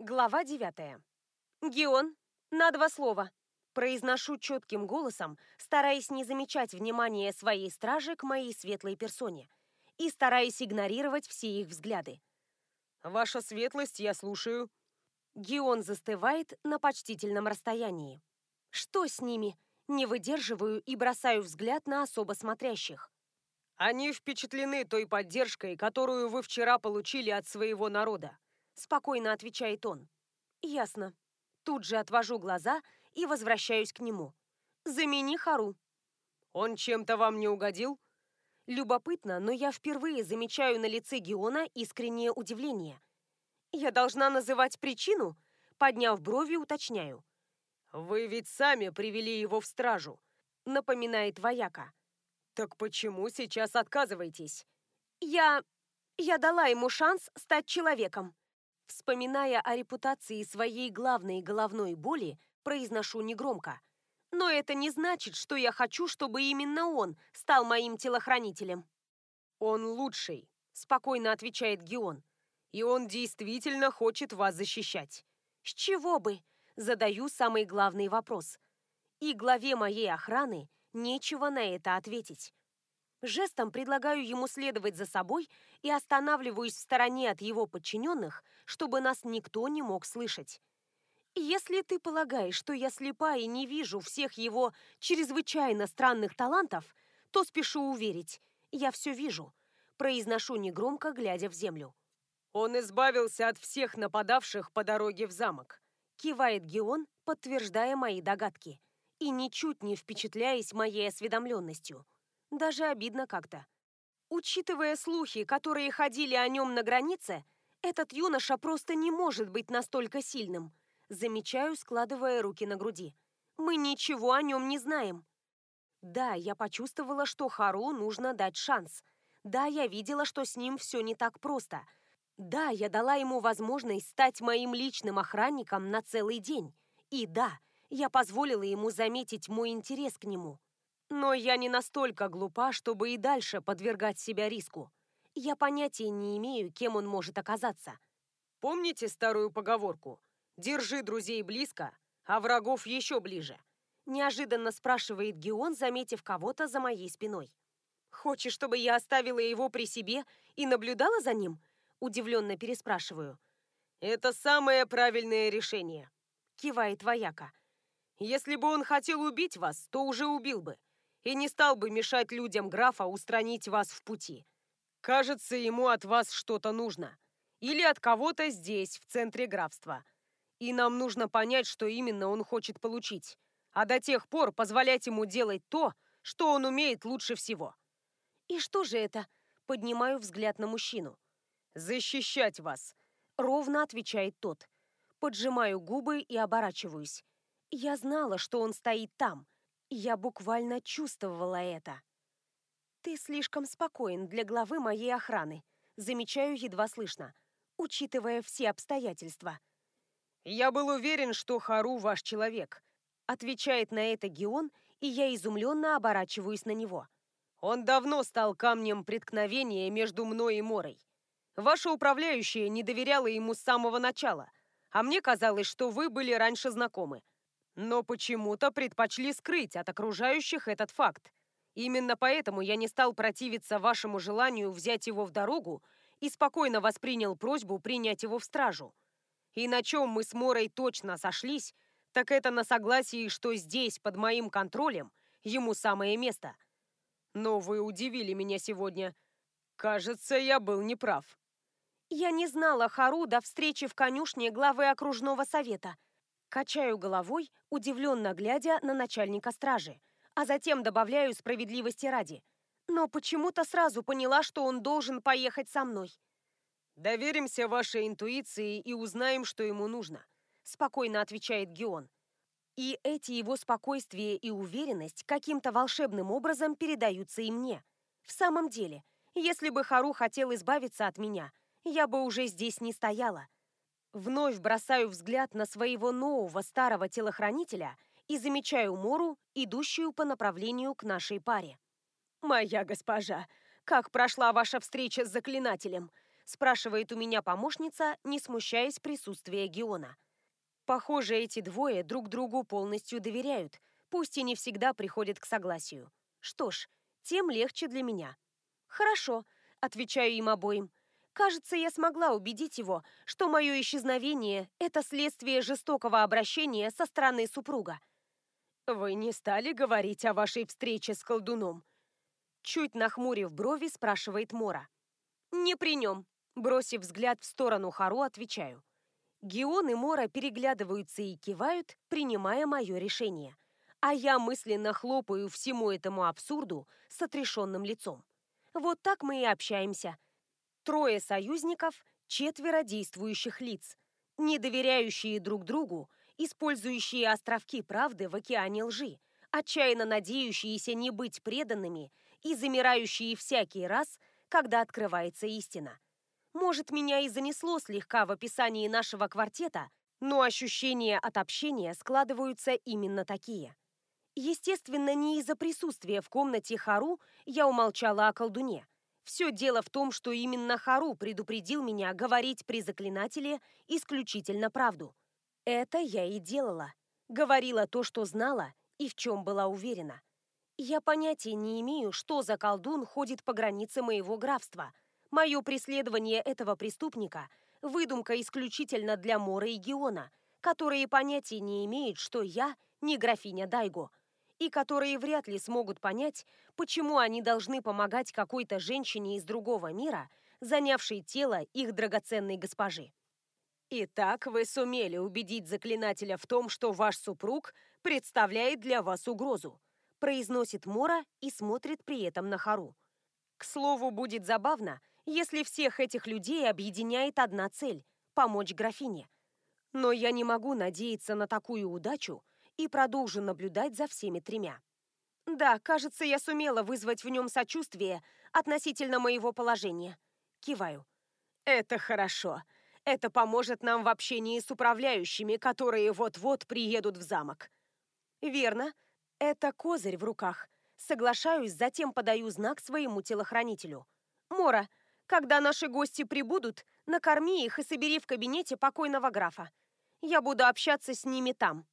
Глава девятая. «Геон, на два слова». Произношу четким голосом, стараясь не замечать внимания своей стражи к моей светлой персоне и стараясь игнорировать все их взгляды. «Ваша светлость, я слушаю». Геон застывает на почтительном расстоянии. Что с ними? Не выдерживаю и бросаю взгляд на особо смотрящих. Они впечатлены той поддержкой, которую вы вчера получили от своего народа спокойно отвечает он. Ясно. Тут же отвожу глаза и возвращаюсь к нему. Замени Хару. Он чем-то вам не угодил? Любопытно, но я впервые замечаю на лице Геона искреннее удивление. Я должна называть причину? Подняв брови, уточняю. «Вы ведь сами привели его в стражу», — напоминает вояка. «Так почему сейчас отказываетесь?» «Я... я дала ему шанс стать человеком. Вспоминая о репутации своей главной головной боли, произношу негромко. Но это не значит, что я хочу, чтобы именно он стал моим телохранителем. «Он лучший», — спокойно отвечает Геон. «И он действительно хочет вас защищать». «С чего бы?» — задаю самый главный вопрос. И главе моей охраны нечего на это ответить. Жестом предлагаю ему следовать за собой и останавливаюсь в стороне от его подчиненных, чтобы нас никто не мог слышать. Если ты полагаешь, что я слепа и не вижу всех его чрезвычайно странных талантов, то спешу уверить, я все вижу. Произношу негромко, глядя в землю. Он избавился от всех нападавших по дороге в замок. Кивает Геон, подтверждая мои догадки, и ничуть не впечатляясь моей осведомленностью. Даже обидно как-то. Учитывая слухи, которые ходили о нем на границе, этот юноша просто не может быть настолько сильным. Замечаю, складывая руки на груди. Мы ничего о нем не знаем. Да, я почувствовала, что Хару нужно дать шанс. Да, я видела, что с ним все не так просто. Да, я дала ему возможность стать моим личным охранником на целый день. И да, я позволила ему заметить мой интерес к нему. Но я не настолько глупа, чтобы и дальше подвергать себя риску. Я понятия не имею, кем он может оказаться. Помните старую поговорку «Держи друзей близко, а врагов еще ближе»? Неожиданно спрашивает Геон, заметив кого-то за моей спиной. «Хочешь, чтобы я оставила его при себе и наблюдала за ним?» Удивленно переспрашиваю. «Это самое правильное решение», — кивает вояка. «Если бы он хотел убить вас, то уже убил бы и не стал бы мешать людям графа устранить вас в пути. Кажется, ему от вас что-то нужно. Или от кого-то здесь, в центре графства. И нам нужно понять, что именно он хочет получить. А до тех пор позволять ему делать то, что он умеет лучше всего. И что же это? Поднимаю взгляд на мужчину. «Защищать вас», — ровно отвечает тот. Поджимаю губы и оборачиваюсь. Я знала, что он стоит там — я буквально чувствовала это. «Ты слишком спокоен для главы моей охраны», замечаю едва слышно, учитывая все обстоятельства. «Я был уверен, что Хару ваш человек», отвечает на это Геон, и я изумленно оборачиваюсь на него. «Он давно стал камнем преткновения между мной и Морой. Ваша управляющая не доверяла ему с самого начала, а мне казалось, что вы были раньше знакомы но почему-то предпочли скрыть от окружающих этот факт. Именно поэтому я не стал противиться вашему желанию взять его в дорогу и спокойно воспринял просьбу принять его в стражу. И на чем мы с Морой точно сошлись, так это на согласии, что здесь, под моим контролем, ему самое место. Но вы удивили меня сегодня. Кажется, я был неправ. Я не знала Хару до встречи в конюшне главы окружного совета – Качаю головой, удивленно глядя на начальника стражи, а затем добавляю справедливости ради. Но почему-то сразу поняла, что он должен поехать со мной. «Доверимся вашей интуиции и узнаем, что ему нужно», — спокойно отвечает Геон. И эти его спокойствие и уверенность каким-то волшебным образом передаются и мне. В самом деле, если бы Хару хотел избавиться от меня, я бы уже здесь не стояла — Вновь бросаю взгляд на своего нового старого телохранителя и замечаю Мору, идущую по направлению к нашей паре. «Моя госпожа, как прошла ваша встреча с заклинателем?» спрашивает у меня помощница, не смущаясь присутствия Геона. Похоже, эти двое друг другу полностью доверяют, пусть и не всегда приходят к согласию. Что ж, тем легче для меня. «Хорошо», — отвечаю им обоим. Кажется, я смогла убедить его, что мое исчезновение – это следствие жестокого обращения со стороны супруга. «Вы не стали говорить о вашей встрече с колдуном?» Чуть нахмурив брови, спрашивает Мора. «Не при нем», – бросив взгляд в сторону Хару, отвечаю. Геон и Мора переглядываются и кивают, принимая мое решение. А я мысленно хлопаю всему этому абсурду с отрешенным лицом. Вот так мы и общаемся. Трое союзников, четверо действующих лиц, не доверяющие друг другу, использующие островки правды в океане лжи, отчаянно надеющиеся не быть преданными и замирающие всякий раз, когда открывается истина. Может, меня и занесло слегка в описании нашего квартета, но ощущения от общения складываются именно такие. Естественно, не из-за присутствия в комнате Хару я умолчала о колдуне. Все дело в том, что именно Хару предупредил меня говорить при заклинателе исключительно правду. Это я и делала. Говорила то, что знала и в чем была уверена. Я понятия не имею, что за колдун ходит по границе моего графства – Мое преследование этого преступника – выдумка исключительно для Мора и Геона, которые понятия не имеют, что я не графиня Дайго, и которые вряд ли смогут понять, почему они должны помогать какой-то женщине из другого мира, занявшей тело их драгоценной госпожи. Итак, вы сумели убедить заклинателя в том, что ваш супруг представляет для вас угрозу, произносит Мора и смотрит при этом на Хару. К слову, будет забавно, если всех этих людей объединяет одна цель – помочь графине. Но я не могу надеяться на такую удачу и продолжу наблюдать за всеми тремя. Да, кажется, я сумела вызвать в нем сочувствие относительно моего положения. Киваю. Это хорошо. Это поможет нам в общении с управляющими, которые вот-вот приедут в замок. Верно. Это козырь в руках. Соглашаюсь, затем подаю знак своему телохранителю. Мора, когда наши гости прибудут, накорми их и собери в кабинете покойного графа. Я буду общаться с ними там».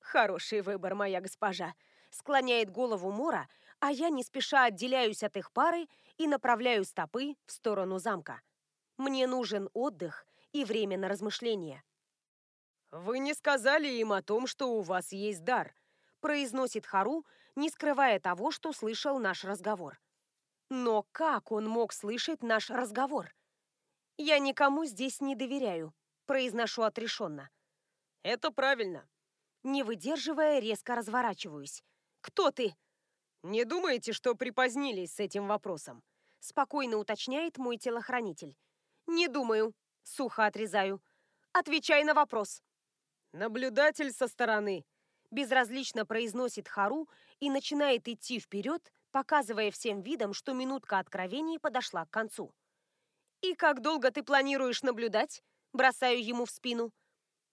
«Хороший выбор, моя госпожа», — склоняет голову Мора, а я не спеша отделяюсь от их пары и направляю стопы в сторону замка. Мне нужен отдых и время на размышления. «Вы не сказали им о том, что у вас есть дар», — произносит Хару, не скрывая того, что слышал наш разговор. Но как он мог слышать наш разговор? Я никому здесь не доверяю, произношу отрешенно. Это правильно. Не выдерживая, резко разворачиваюсь. Кто ты? Не думаете, что припозднились с этим вопросом? Спокойно уточняет мой телохранитель. Не думаю, сухо отрезаю. Отвечай на вопрос. Наблюдатель со стороны. Безразлично произносит Хару и начинает идти вперед, показывая всем видом, что минутка откровений подошла к концу. «И как долго ты планируешь наблюдать?» Бросаю ему в спину.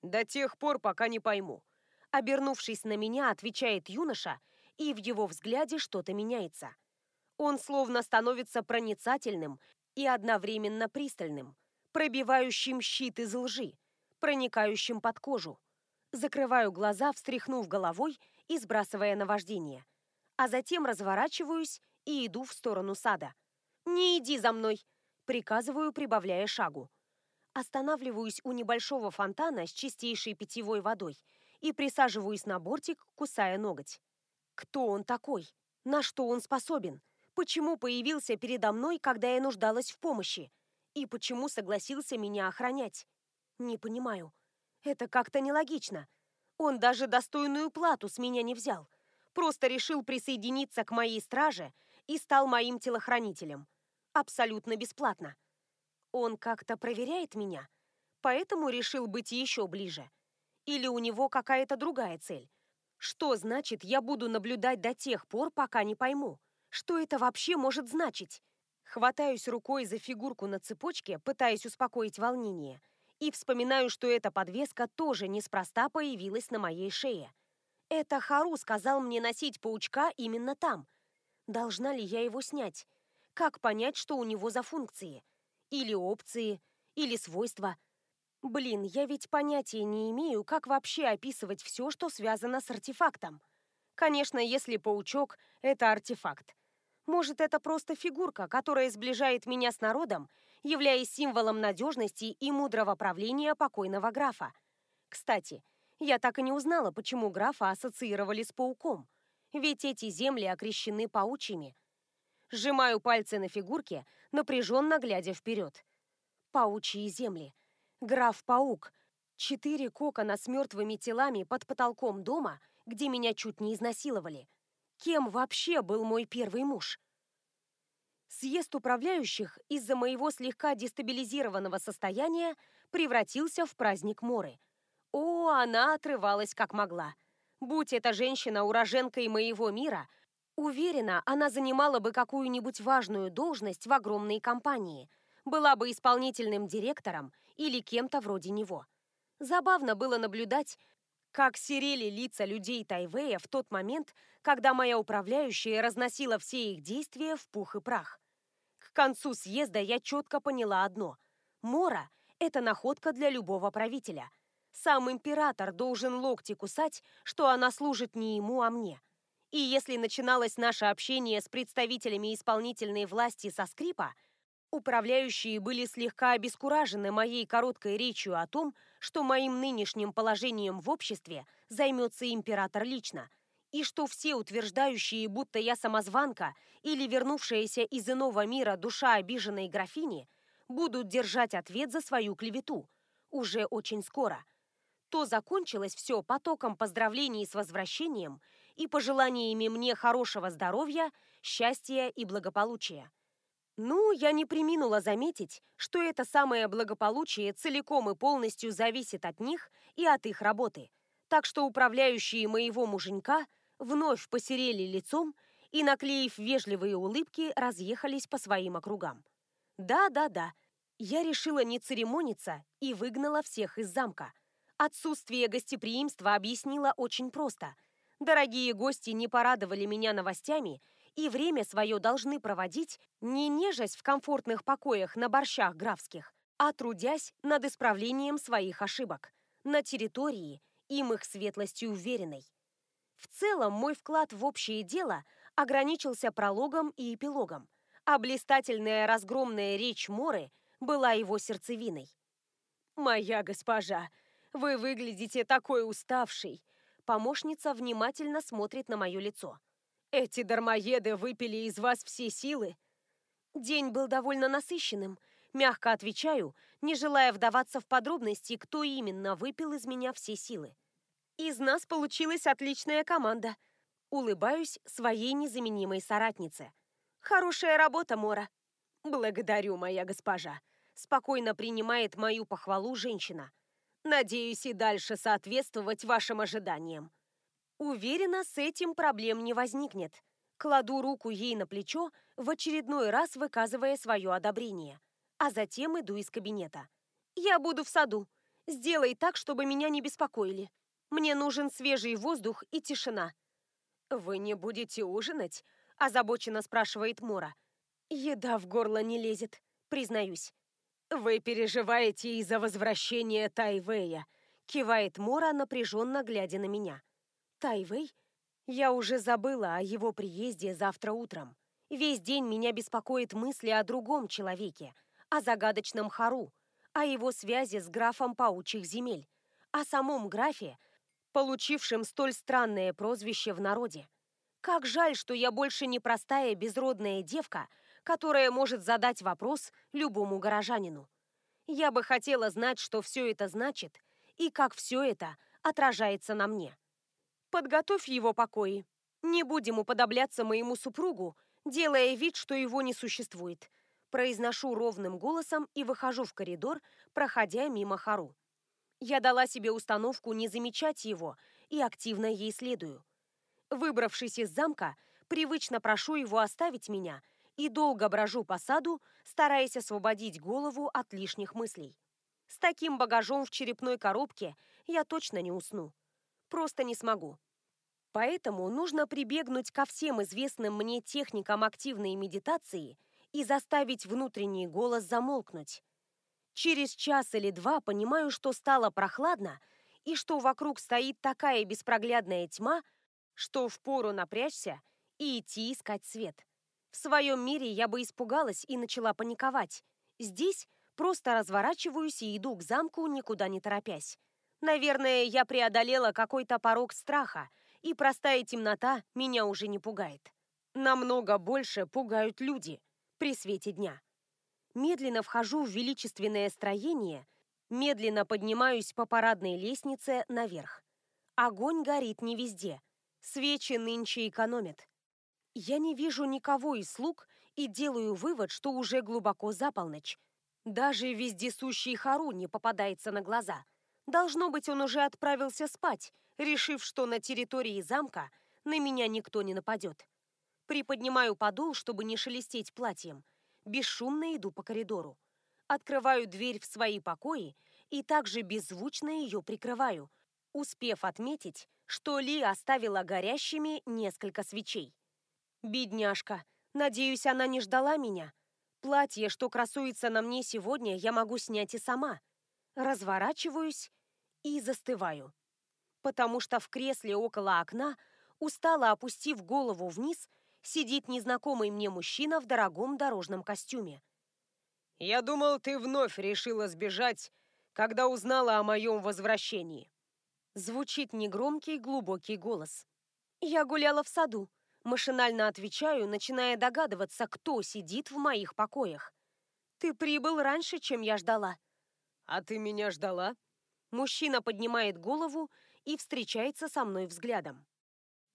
«До тех пор, пока не пойму». Обернувшись на меня, отвечает юноша, и в его взгляде что-то меняется. Он словно становится проницательным и одновременно пристальным, пробивающим щит из лжи, проникающим под кожу. Закрываю глаза, встряхнув головой и сбрасывая наваждение а затем разворачиваюсь и иду в сторону сада. «Не иди за мной!» – приказываю, прибавляя шагу. Останавливаюсь у небольшого фонтана с чистейшей питьевой водой и присаживаюсь на бортик, кусая ноготь. Кто он такой? На что он способен? Почему появился передо мной, когда я нуждалась в помощи? И почему согласился меня охранять? Не понимаю. Это как-то нелогично. Он даже достойную плату с меня не взял просто решил присоединиться к моей страже и стал моим телохранителем. Абсолютно бесплатно. Он как-то проверяет меня, поэтому решил быть еще ближе. Или у него какая-то другая цель. Что значит, я буду наблюдать до тех пор, пока не пойму? Что это вообще может значить? Хватаюсь рукой за фигурку на цепочке, пытаясь успокоить волнение, и вспоминаю, что эта подвеска тоже неспроста появилась на моей шее – это Хару сказал мне носить паучка именно там. Должна ли я его снять? Как понять, что у него за функции? Или опции, или свойства. Блин, я ведь понятия не имею, как вообще описывать все, что связано с артефактом. Конечно, если паучок — это артефакт. Может, это просто фигурка, которая сближает меня с народом, являясь символом надежности и мудрого правления покойного графа. Кстати, я так и не узнала, почему графа ассоциировали с пауком. Ведь эти земли окрещены паучьими. Сжимаю пальцы на фигурке, напряженно глядя вперед. Паучьи земли. Граф-паук. Четыре кокона с мертвыми телами под потолком дома, где меня чуть не изнасиловали. Кем вообще был мой первый муж? Съезд управляющих из-за моего слегка дестабилизированного состояния превратился в праздник Моры. О, она отрывалась как могла. Будь эта женщина уроженкой моего мира, уверена, она занимала бы какую-нибудь важную должность в огромной компании, была бы исполнительным директором или кем-то вроде него. Забавно было наблюдать, как серели лица людей Тайвея в тот момент, когда моя управляющая разносила все их действия в пух и прах. К концу съезда я четко поняла одно. Мора – это находка для любого правителя – сам император должен локти кусать, что она служит не ему, а мне. И если начиналось наше общение с представителями исполнительной власти со скрипа, управляющие были слегка обескуражены моей короткой речью о том, что моим нынешним положением в обществе займется император лично, и что все утверждающие, будто я самозванка или вернувшаяся из иного мира душа обиженной графини, будут держать ответ за свою клевету уже очень скоро – то закончилось все потоком поздравлений с возвращением и пожеланиями мне хорошего здоровья, счастья и благополучия. Ну, я не приминула заметить, что это самое благополучие целиком и полностью зависит от них и от их работы. Так что управляющие моего муженька вновь посерели лицом и, наклеив вежливые улыбки, разъехались по своим округам. Да-да-да, я решила не церемониться и выгнала всех из замка – Отсутствие гостеприимства объяснила очень просто. Дорогие гости не порадовали меня новостями и время свое должны проводить, не нежась в комфортных покоях на борщах графских, а трудясь над исправлением своих ошибок на территории, им их светлостью уверенной. В целом, мой вклад в общее дело ограничился прологом и эпилогом, а блистательная разгромная речь Моры была его сердцевиной. «Моя госпожа, вы выглядите такой уставшей. Помощница внимательно смотрит на мое лицо. Эти дармоеды выпили из вас все силы. День был довольно насыщенным. Мягко отвечаю, не желая вдаваться в подробности, кто именно выпил из меня все силы. Из нас получилась отличная команда. Улыбаюсь своей незаменимой соратнице. Хорошая работа, Мора. Благодарю, моя госпожа. Спокойно принимает мою похвалу женщина. Надеюсь и дальше соответствовать вашим ожиданиям. Уверена, с этим проблем не возникнет. Кладу руку ей на плечо, в очередной раз выказывая свое одобрение. А затем иду из кабинета. Я буду в саду. Сделай так, чтобы меня не беспокоили. Мне нужен свежий воздух и тишина. Вы не будете ужинать? Озабоченно спрашивает Мора. Еда в горло не лезет, признаюсь. «Вы переживаете из-за возвращения Тайвея», — кивает Мора, напряженно глядя на меня. «Тайвей? Я уже забыла о его приезде завтра утром. Весь день меня беспокоит мысли о другом человеке, о загадочном Хару, о его связи с графом паучьих земель, о самом графе, получившем столь странное прозвище в народе. Как жаль, что я больше не простая безродная девка, которая может задать вопрос любому горожанину. Я бы хотела знать, что все это значит и как все это отражается на мне. Подготовь его покои. Не будем уподобляться моему супругу, делая вид, что его не существует. Произношу ровным голосом и выхожу в коридор, проходя мимо Хару. Я дала себе установку не замечать его и активно ей следую. Выбравшись из замка, привычно прошу его оставить меня – и долго брожу по саду, стараясь освободить голову от лишних мыслей. С таким багажом в черепной коробке я точно не усну. Просто не смогу. Поэтому нужно прибегнуть ко всем известным мне техникам активной медитации и заставить внутренний голос замолкнуть. Через час или два понимаю, что стало прохладно и что вокруг стоит такая беспроглядная тьма, что впору напрячься и идти искать свет. В своем мире я бы испугалась и начала паниковать. Здесь просто разворачиваюсь и иду к замку, никуда не торопясь. Наверное, я преодолела какой-то порог страха, и простая темнота меня уже не пугает. Намного больше пугают люди при свете дня. Медленно вхожу в величественное строение, медленно поднимаюсь по парадной лестнице наверх. Огонь горит не везде. Свечи нынче экономят. Я не вижу никого из слуг и делаю вывод, что уже глубоко за полночь. Даже вездесущий Хару не попадается на глаза. Должно быть, он уже отправился спать, решив, что на территории замка на меня никто не нападет. Приподнимаю подол, чтобы не шелестеть платьем – бесшумно иду по коридору. Открываю дверь в свои покои и также беззвучно ее прикрываю, успев отметить, что Ли оставила горящими несколько свечей. Бедняжка, надеюсь, она не ждала меня. Платье, что красуется на мне сегодня, я могу снять и сама. Разворачиваюсь и застываю. Потому что в кресле около окна, устало опустив голову вниз, сидит незнакомый мне мужчина в дорогом дорожном костюме. «Я думал, ты вновь решила сбежать, когда узнала о моем возвращении». Звучит негромкий, глубокий голос. «Я гуляла в саду», — машинально отвечаю, начиная догадываться, кто сидит в моих покоях. «Ты прибыл раньше, чем я ждала». «А ты меня ждала?» Мужчина поднимает голову и встречается со мной взглядом.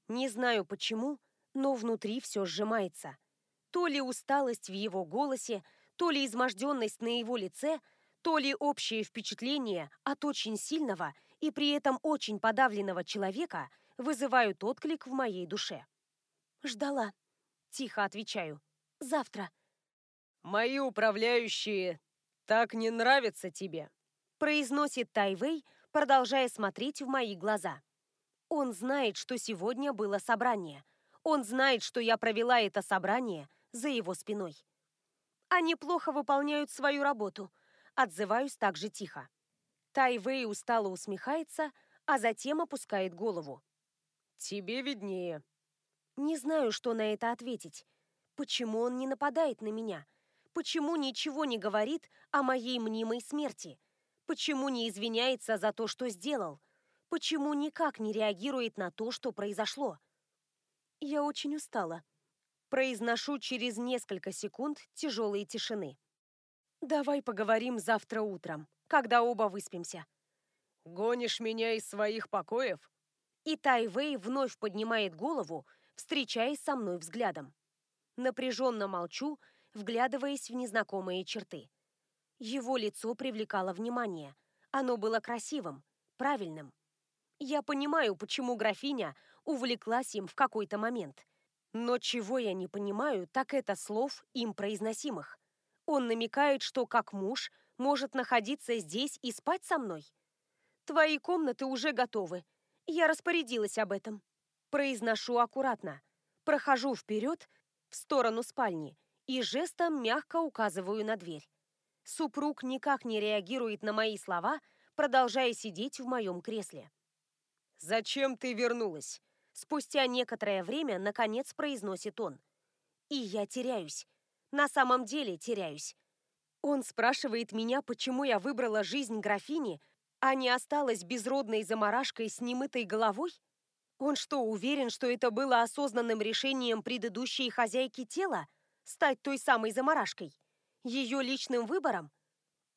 Не знаю почему, но внутри все сжимается. То ли усталость в его голосе, то ли изможденность на его лице, то ли общее впечатление от очень сильного и при этом очень подавленного человека вызывают отклик в моей душе. «Ждала», — тихо отвечаю. «Завтра». «Мои управляющие так не нравятся тебе», — произносит Тайвей, продолжая смотреть в мои глаза. Он знает, что сегодня было собрание, он знает, что я провела это собрание за его спиной. Они плохо выполняют свою работу. Отзываюсь так же тихо. Тайвей устало усмехается, а затем опускает голову. «Тебе виднее». Не знаю, что на это ответить. Почему он не нападает на меня? Почему ничего не говорит о моей мнимой смерти? Почему не извиняется за то, что сделал? Почему никак не реагирует на то, что произошло? Я очень устала. Произношу через несколько секунд тяжелой тишины. Давай поговорим завтра утром, когда оба выспимся. Гонишь меня из своих покоев? И Тайвей вновь поднимает голову, встречаясь со мной взглядом. Напряженно молчу, вглядываясь в незнакомые черты. Его лицо привлекало внимание. Оно было красивым, правильным. Я понимаю, почему графиня увлеклась им в какой-то момент. Но чего я не понимаю, так это слов им произносимых. Он намекает, что как муж может находиться здесь и спать со мной. Твои комнаты уже готовы. Я распорядилась об этом. Произношу аккуратно. Прохожу вперед, в сторону спальни, и жестом мягко указываю на дверь. Супруг никак не реагирует на мои слова, продолжая сидеть в моем кресле. «Зачем ты вернулась?» Спустя некоторое время, наконец, произносит он. И я теряюсь. На самом деле теряюсь. Он спрашивает меня, почему я выбрала жизнь графини, а не осталась безродной заморашкой с немытой головой? Он что, уверен, что это было осознанным решением предыдущей хозяйки тела? Стать той самой заморашкой? Ее личным выбором?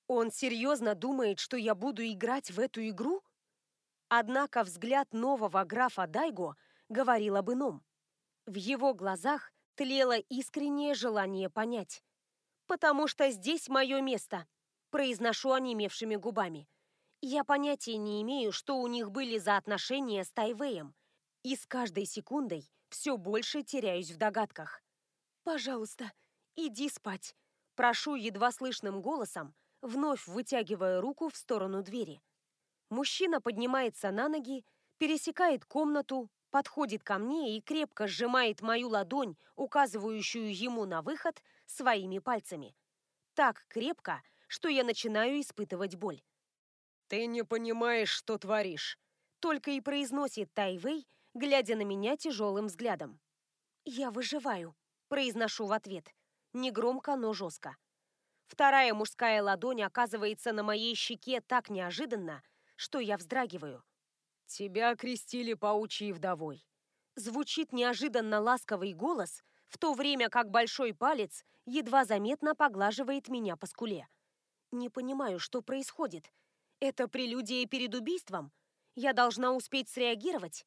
Он серьезно думает, что я буду играть в эту игру? Однако взгляд нового графа Дайго говорил об ином. В его глазах тлело искреннее желание понять. «Потому что здесь мое место», – произношу онемевшими губами. Я понятия не имею, что у них были за отношения с Тайвеем, и с каждой секундой все больше теряюсь в догадках. «Пожалуйста, иди спать», – прошу едва слышным голосом, вновь вытягивая руку в сторону двери. Мужчина поднимается на ноги, пересекает комнату, подходит ко мне и крепко сжимает мою ладонь, указывающую ему на выход, своими пальцами. Так крепко, что я начинаю испытывать боль. «Ты не понимаешь, что творишь», — только и произносит Тайвей, глядя на меня тяжелым взглядом. «Я выживаю», — произношу в ответ. Негромко, но жестко. Вторая мужская ладонь оказывается на моей щеке так неожиданно, что я вздрагиваю. «Тебя окрестили паучьей вдовой». Звучит неожиданно ласковый голос, в то время как большой палец едва заметно поглаживает меня по скуле. Не понимаю, что происходит. Это прелюдия перед убийством? Я должна успеть среагировать?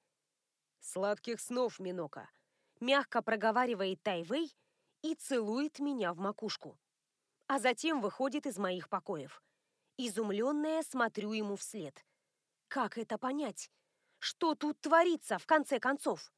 «Сладких снов, Минока», — мягко проговаривает Тайвей и целует меня в макушку. А затем выходит из моих покоев. Изумленная смотрю ему вслед. Как это понять? Что тут творится, в конце концов?